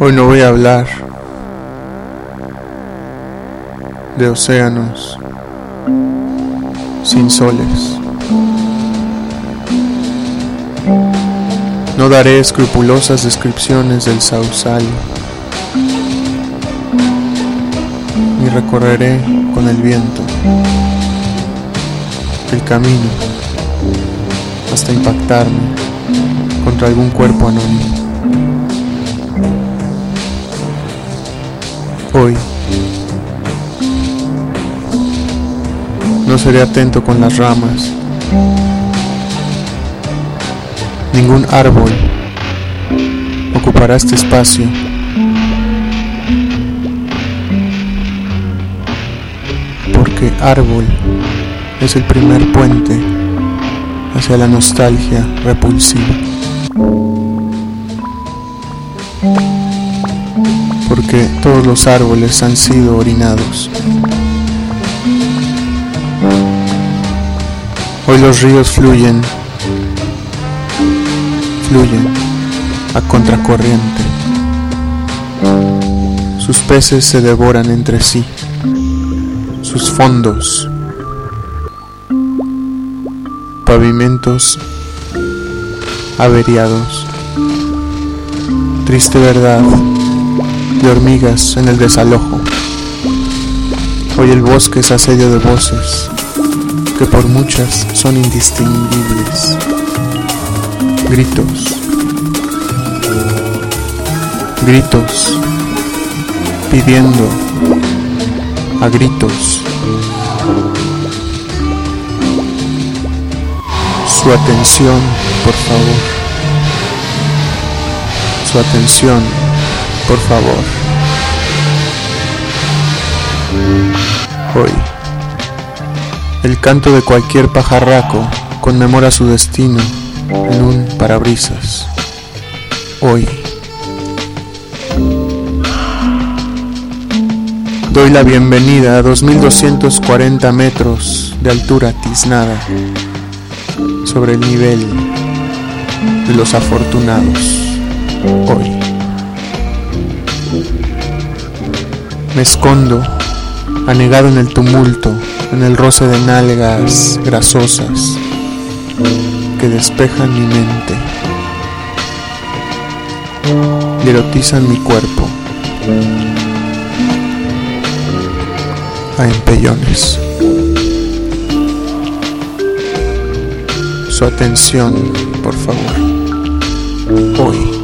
Hoy no voy a hablar de océanos sin soles. No daré escrupulosas descripciones del sausal, ni recorreré con el viento el camino hasta impactarme contra algún cuerpo anónimo. Hoy no seré atento con las ramas. Ningún árbol ocupará este espacio. Porque árbol es el primer puente hacia la nostalgia repulsiva. Todos los árboles han sido orinados. Hoy los ríos fluyen, fluyen a contracorriente. Sus peces se devoran entre sí, sus fondos pavimentos averiados. Triste verdad de hormigas en el desalojo. Hoy el bosque es asedio de voces que por muchas son indistinguibles. Gritos. Gritos. Pidiendo a gritos su atención, por favor. Su atención, por favor. Hoy, el canto de cualquier pajarraco conmemora su destino en un parabrisas. Hoy. Doy la bienvenida a 2240 metros de altura tiznada sobre el nivel de los afortunados hoy. Me escondo, anegado en el tumulto, en el roce de nalgas grasosas que despejan mi mente y erotizan mi cuerpo a empellones. su atención, por favor. Hoy.